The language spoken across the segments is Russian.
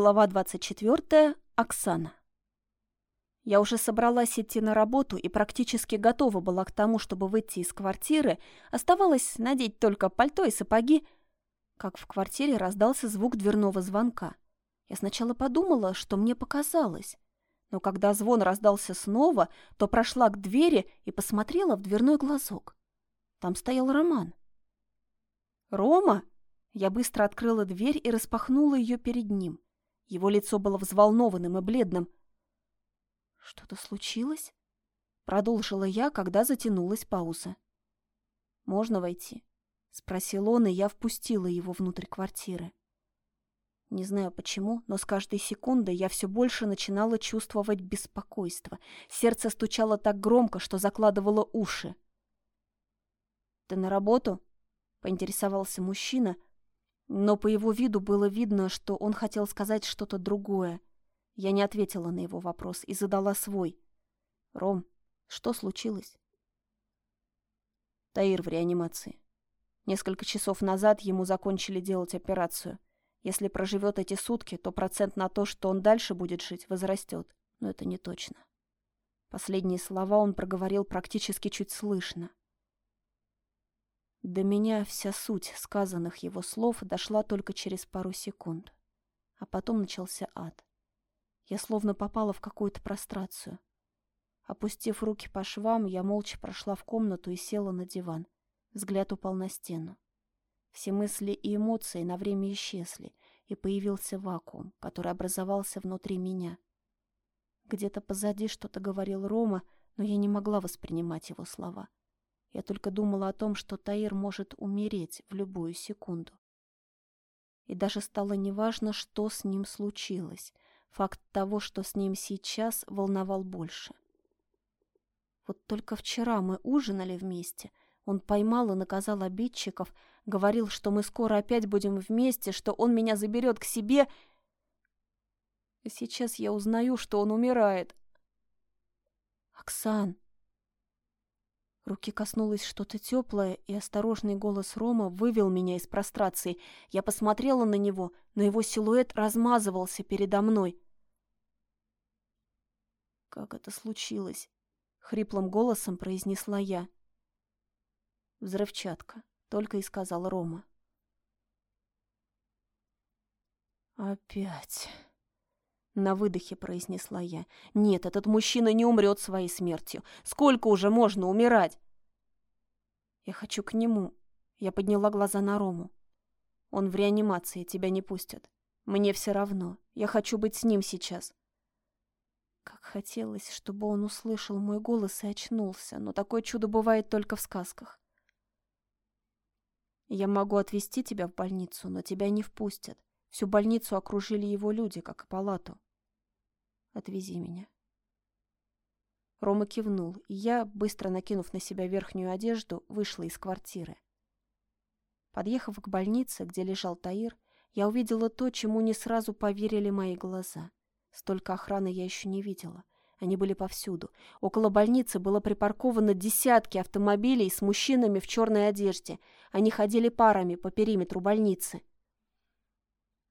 Глава 24. Оксана. Я уже собралась идти на работу и практически готова была к тому, чтобы выйти из квартиры. Оставалось надеть только пальто и сапоги, как в квартире раздался звук дверного звонка. Я сначала подумала, что мне показалось. Но когда звон раздался снова, то прошла к двери и посмотрела в дверной глазок. Там стоял Роман. «Рома?» Я быстро открыла дверь и распахнула ее перед ним. Его лицо было взволнованным и бледным. «Что-то случилось?» Продолжила я, когда затянулась пауза. «Можно войти?» Спросил он, и я впустила его внутрь квартиры. Не знаю почему, но с каждой секундой я все больше начинала чувствовать беспокойство. Сердце стучало так громко, что закладывало уши. «Ты на работу?» — поинтересовался мужчина, но по его виду было видно, что он хотел сказать что-то другое. Я не ответила на его вопрос и задала свой. «Ром, что случилось?» Таир в реанимации. Несколько часов назад ему закончили делать операцию. Если проживет эти сутки, то процент на то, что он дальше будет жить, возрастет. Но это не точно. Последние слова он проговорил практически чуть слышно. До меня вся суть сказанных его слов дошла только через пару секунд. А потом начался ад. Я словно попала в какую-то прострацию. Опустив руки по швам, я молча прошла в комнату и села на диван. Взгляд упал на стену. Все мысли и эмоции на время исчезли, и появился вакуум, который образовался внутри меня. Где-то позади что-то говорил Рома, но я не могла воспринимать его слова. Я только думала о том, что Таир может умереть в любую секунду. И даже стало неважно, что с ним случилось. Факт того, что с ним сейчас, волновал больше. Вот только вчера мы ужинали вместе. Он поймал и наказал обидчиков, говорил, что мы скоро опять будем вместе, что он меня заберет к себе. И сейчас я узнаю, что он умирает. «Оксан!» Руки коснулось что-то теплое, и осторожный голос Рома вывел меня из прострации. Я посмотрела на него, но его силуэт размазывался передо мной. «Как это случилось?» — хриплым голосом произнесла я. «Взрывчатка», — только и сказал Рома. «Опять...» На выдохе произнесла я. «Нет, этот мужчина не умрет своей смертью. Сколько уже можно умирать?» «Я хочу к нему». Я подняла глаза на Рому. «Он в реанимации, тебя не пустят. Мне все равно. Я хочу быть с ним сейчас». Как хотелось, чтобы он услышал мой голос и очнулся, но такое чудо бывает только в сказках. «Я могу отвезти тебя в больницу, но тебя не впустят. Всю больницу окружили его люди, как и палату. Отвези меня. Рома кивнул, и я, быстро накинув на себя верхнюю одежду, вышла из квартиры. Подъехав к больнице, где лежал Таир, я увидела то, чему не сразу поверили мои глаза. Столько охраны я еще не видела. Они были повсюду. Около больницы было припарковано десятки автомобилей с мужчинами в черной одежде. Они ходили парами по периметру больницы.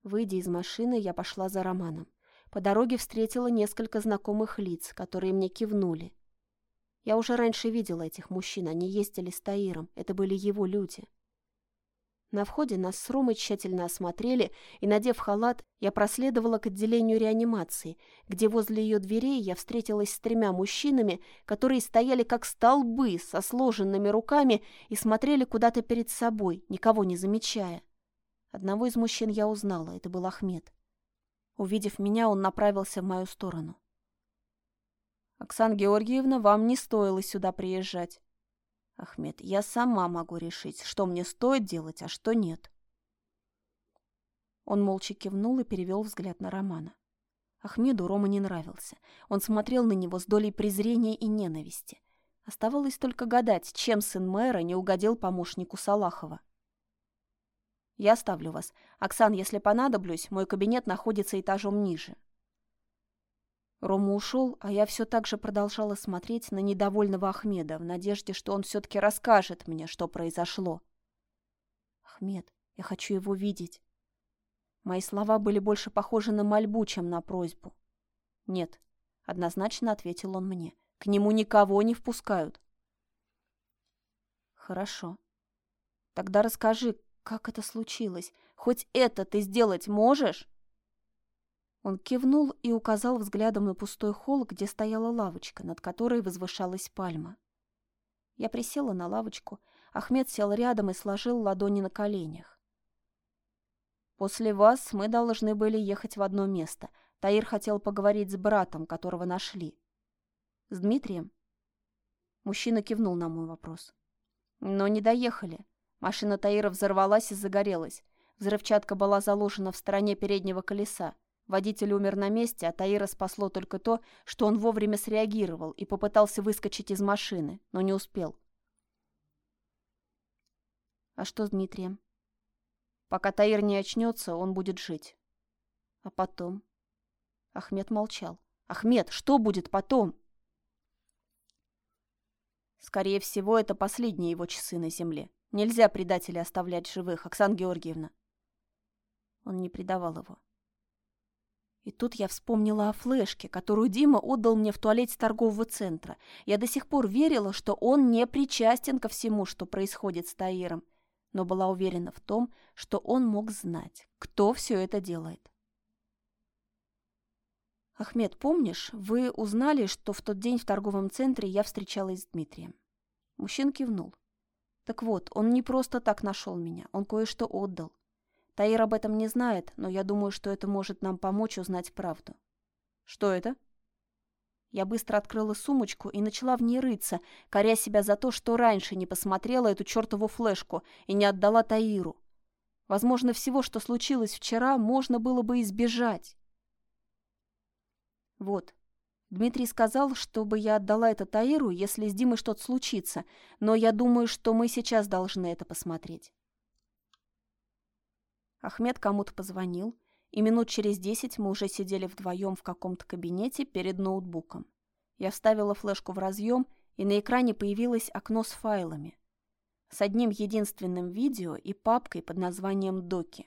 Выйдя из машины, я пошла за Романом. По дороге встретила несколько знакомых лиц, которые мне кивнули. Я уже раньше видела этих мужчин, они ездили с Таиром, это были его люди. На входе нас с Ромой тщательно осмотрели, и, надев халат, я проследовала к отделению реанимации, где возле ее дверей я встретилась с тремя мужчинами, которые стояли как столбы со сложенными руками и смотрели куда-то перед собой, никого не замечая. Одного из мужчин я узнала, это был Ахмед. Увидев меня, он направился в мою сторону. «Оксана Георгиевна, вам не стоило сюда приезжать». «Ахмед, я сама могу решить, что мне стоит делать, а что нет». Он молча кивнул и перевел взгляд на Романа. Ахмеду Рома не нравился. Он смотрел на него с долей презрения и ненависти. Оставалось только гадать, чем сын мэра не угодил помощнику Салахова. Я оставлю вас. Оксан, если понадоблюсь, мой кабинет находится этажом ниже. Рома ушел, а я все так же продолжала смотреть на недовольного Ахмеда в надежде, что он все-таки расскажет мне, что произошло. Ахмед, я хочу его видеть. Мои слова были больше похожи на мольбу, чем на просьбу. «Нет», — однозначно ответил он мне. «К нему никого не впускают». «Хорошо. Тогда расскажи, как это случилось? Хоть это ты сделать можешь?» Он кивнул и указал взглядом на пустой холл, где стояла лавочка, над которой возвышалась пальма. Я присела на лавочку, Ахмед сел рядом и сложил ладони на коленях. «После вас мы должны были ехать в одно место. Таир хотел поговорить с братом, которого нашли». «С Дмитрием?» Мужчина кивнул на мой вопрос. «Но не доехали. Машина Таира взорвалась и загорелась. Взрывчатка была заложена в стороне переднего колеса. Водитель умер на месте, а Таира спасло только то, что он вовремя среагировал и попытался выскочить из машины, но не успел. А что с Дмитрием? Пока Таир не очнется, он будет жить. А потом? Ахмед молчал. Ахмед, что будет потом? Скорее всего, это последние его часы на земле. Нельзя предателя оставлять живых, Оксана Георгиевна. Он не предавал его. И тут я вспомнила о флешке, которую Дима отдал мне в туалете торгового центра. Я до сих пор верила, что он не причастен ко всему, что происходит с Таиром, но была уверена в том, что он мог знать, кто все это делает. «Ахмед, помнишь, вы узнали, что в тот день в торговом центре я встречалась с Дмитрием?» Мужчина кивнул. «Так вот, он не просто так нашел меня, он кое-что отдал. Таир об этом не знает, но я думаю, что это может нам помочь узнать правду. Что это? Я быстро открыла сумочку и начала в ней рыться, коря себя за то, что раньше не посмотрела эту чертову флешку и не отдала Таиру. Возможно, всего, что случилось вчера, можно было бы избежать. Вот. Дмитрий сказал, чтобы я отдала это Таиру, если с Димой что-то случится, но я думаю, что мы сейчас должны это посмотреть. Ахмед кому-то позвонил, и минут через десять мы уже сидели вдвоем в каком-то кабинете перед ноутбуком. Я вставила флешку в разъем, и на экране появилось окно с файлами. С одним единственным видео и папкой под названием «Доки».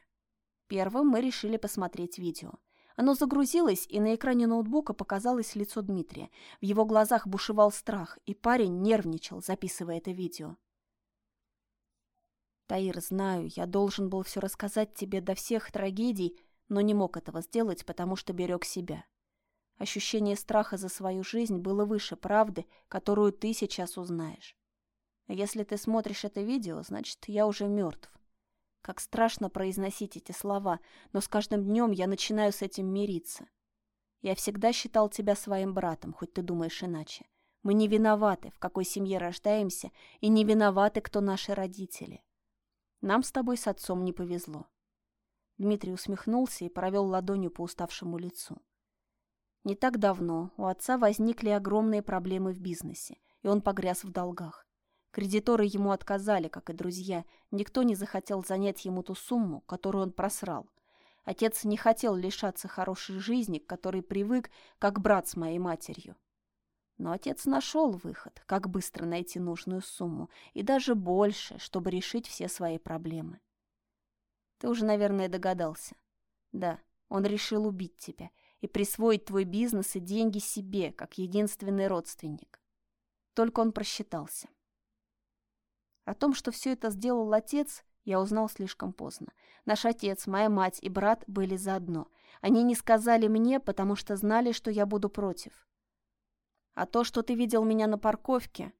Первым мы решили посмотреть видео. Оно загрузилось, и на экране ноутбука показалось лицо Дмитрия. В его глазах бушевал страх, и парень нервничал, записывая это видео. Таир, знаю, я должен был все рассказать тебе до всех трагедий, но не мог этого сделать, потому что берег себя. Ощущение страха за свою жизнь было выше правды, которую ты сейчас узнаешь. если ты смотришь это видео, значит, я уже мертв. Как страшно произносить эти слова, но с каждым днем я начинаю с этим мириться. Я всегда считал тебя своим братом, хоть ты думаешь иначе. Мы не виноваты, в какой семье рождаемся, и не виноваты, кто наши родители. Нам с тобой с отцом не повезло. Дмитрий усмехнулся и провел ладонью по уставшему лицу. Не так давно у отца возникли огромные проблемы в бизнесе, и он погряз в долгах. Кредиторы ему отказали, как и друзья. Никто не захотел занять ему ту сумму, которую он просрал. Отец не хотел лишаться хорошей жизни, к которой привык, как брат с моей матерью. Но отец нашел выход, как быстро найти нужную сумму, и даже больше, чтобы решить все свои проблемы. Ты уже, наверное, догадался. Да, он решил убить тебя и присвоить твой бизнес и деньги себе, как единственный родственник. Только он просчитался. О том, что все это сделал отец, я узнал слишком поздно. Наш отец, моя мать и брат были заодно. Они не сказали мне, потому что знали, что я буду против. А то, что ты видел меня на парковке...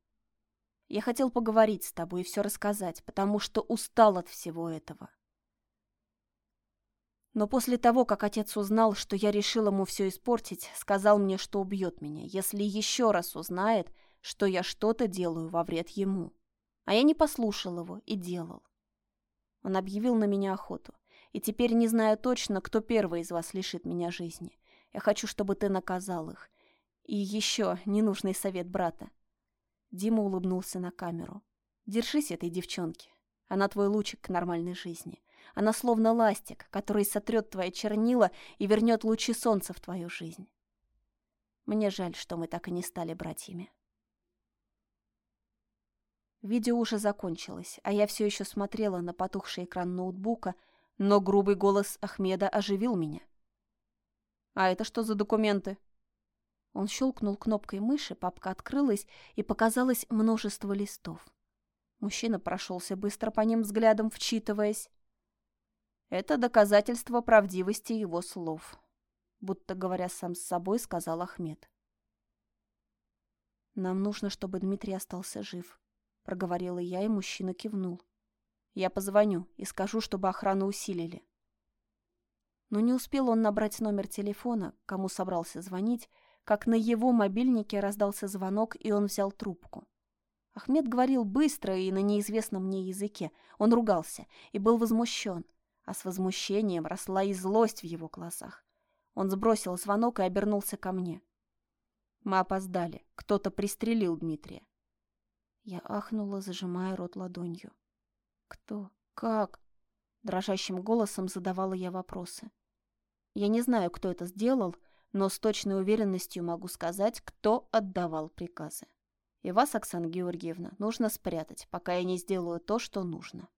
Я хотел поговорить с тобой и все рассказать, потому что устал от всего этого. Но после того, как отец узнал, что я решил ему все испортить, сказал мне, что убьет меня, если еще раз узнает, что я что-то делаю во вред ему. А я не послушал его и делал. Он объявил на меня охоту. И теперь не знаю точно, кто первый из вас лишит меня жизни. Я хочу, чтобы ты наказал их. И еще ненужный совет брата. Дима улыбнулся на камеру. Держись этой девчонки. Она твой лучик к нормальной жизни. Она словно ластик, который сотрет твои чернила и вернет лучи солнца в твою жизнь. Мне жаль, что мы так и не стали братьями. Видео уже закончилось, а я все еще смотрела на потухший экран ноутбука, Но грубый голос Ахмеда оживил меня. «А это что за документы?» Он щелкнул кнопкой мыши, папка открылась, и показалось множество листов. Мужчина прошелся быстро по ним взглядом, вчитываясь. Это доказательство правдивости его слов. Будто говоря сам с собой, сказал Ахмед. «Нам нужно, чтобы Дмитрий остался жив», — проговорила я, и мужчина кивнул. «Я позвоню и скажу, чтобы охрану усилили». Но не успел он набрать номер телефона, кому собрался звонить, как на его мобильнике раздался звонок, и он взял трубку. Ахмед говорил быстро и на неизвестном мне языке. Он ругался и был возмущен, а с возмущением росла и злость в его глазах. Он сбросил звонок и обернулся ко мне. Мы опоздали. Кто-то пристрелил Дмитрия. Я ахнула, зажимая рот ладонью. «Кто? Как?» Дрожащим голосом задавала я вопросы. Я не знаю, кто это сделал, но с точной уверенностью могу сказать, кто отдавал приказы. И вас, Оксана Георгиевна, нужно спрятать, пока я не сделаю то, что нужно.